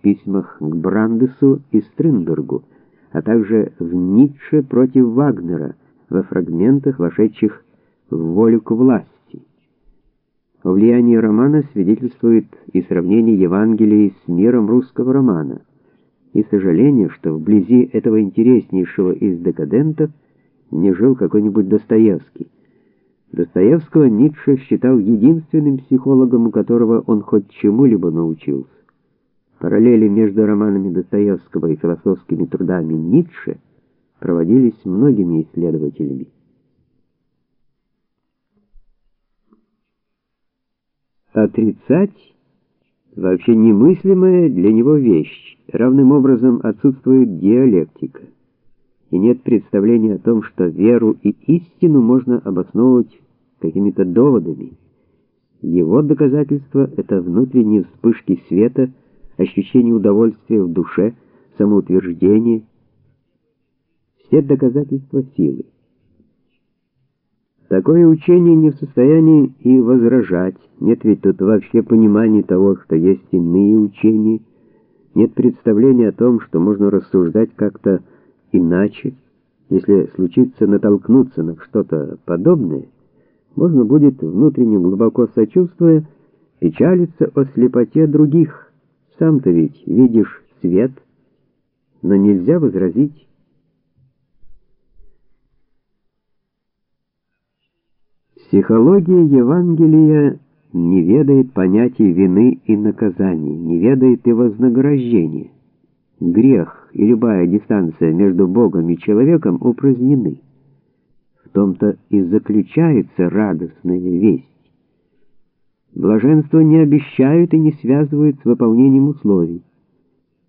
письмах к Брандесу и Стринбергу, а также в Ницше против Вагнера во фрагментах, вошедших в волю к власти. О влиянии романа свидетельствует и сравнение Евангелия с миром русского романа, и сожаление, что вблизи этого интереснейшего из декадентов не жил какой-нибудь Достоевский. Достоевского Ницше считал единственным психологом, у которого он хоть чему-либо научился. Параллели между романами Достоевского и философскими трудами Ницше проводились многими исследователями. Отрицать вообще немыслимая для него вещь. Равным образом отсутствует диалектика. И нет представления о том, что веру и истину можно обосновывать какими-то доводами. Его доказательство это внутренние вспышки света, ощущение удовольствия в душе, самоутверждение. Все доказательства силы. Такое учение не в состоянии и возражать. Нет ведь тут вообще понимания того, что есть иные учения. Нет представления о том, что можно рассуждать как-то иначе. Если случится натолкнуться на что-то подобное, можно будет внутренне глубоко сочувствуя печалиться о слепоте других. Сам-то ведь видишь свет, но нельзя возразить Психология Евангелия не ведает понятий вины и наказания, не ведает и вознаграждения. Грех и любая дистанция между Богом и человеком упразднены. В том-то и заключается радостная весть. Блаженство не обещают и не связывают с выполнением условий.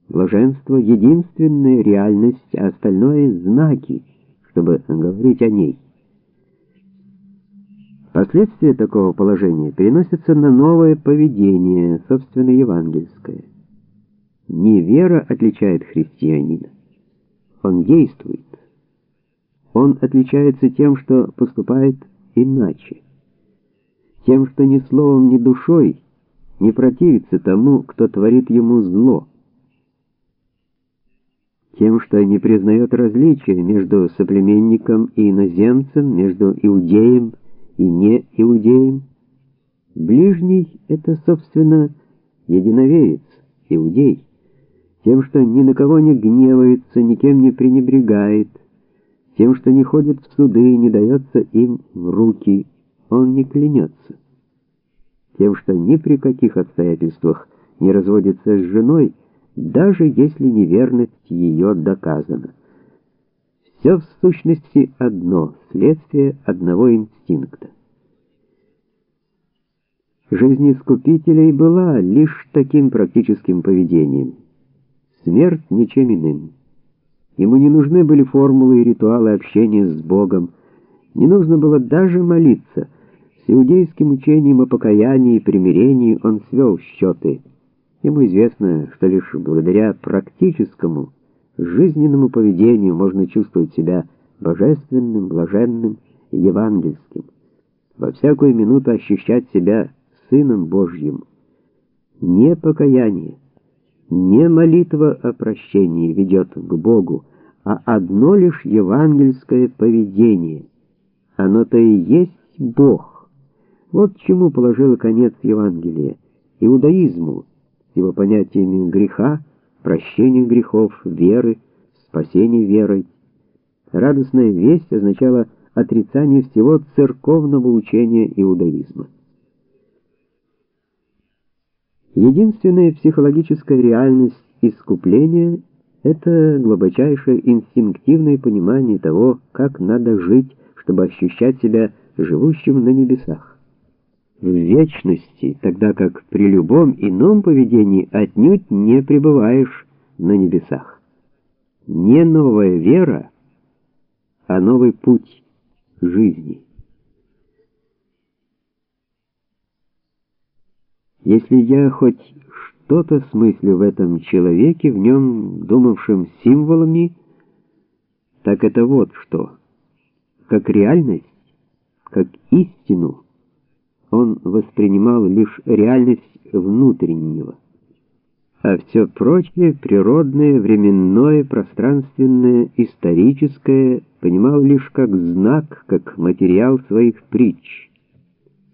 Блаженство — единственная реальность, а остальное — знаки, чтобы говорить о ней. Последствия такого положения переносятся на новое поведение, собственно, евангельское. Не вера отличает христианина. Он действует. Он отличается тем, что поступает иначе. Тем, что ни словом, ни душой не противится тому, кто творит ему зло. Тем, что не признает различия между соплеменником и иноземцем, между иудеем и не иудеям. Ближний — это, собственно, единоверец, иудей, тем, что ни на кого не гневается, никем не пренебрегает, тем, что не ходит в суды и не дается им в руки, он не клянется, тем, что ни при каких обстоятельствах не разводится с женой, даже если неверность ее доказана. Все в сущности одно, следствие одного инстинкта. Жизнь искупителей была лишь таким практическим поведением. Смерть ничем иным. Ему не нужны были формулы и ритуалы общения с Богом, не нужно было даже молиться. Иудейским учением о покаянии и примирении он свел счеты. Ему известно, что лишь благодаря практическому жизненному поведению можно чувствовать себя божественным, блаженным и евангельским, во всякую минуту ощущать себя Сыном Божьим. Не покаяние, не молитва о прощении ведет к Богу, а одно лишь евангельское поведение. Оно-то и есть Бог. Вот чему положило конец Евангелие, иудаизму, его понятиями греха, прощение грехов, веры, спасение верой. Радостная весть означала отрицание всего церковного учения иудаизма. Единственная психологическая реальность искупления — это глубочайшее инстинктивное понимание того, как надо жить, чтобы ощущать себя живущим на небесах в вечности, тогда как при любом ином поведении отнюдь не пребываешь на небесах. Не новая вера, а новый путь жизни. Если я хоть что-то смыслю в этом человеке, в нем думавшем символами, так это вот что. Как реальность, как истину, он воспринимал лишь реальность внутреннего. а все прочее, природное, временное, пространственное, историческое, понимал лишь как знак, как материал своих притч.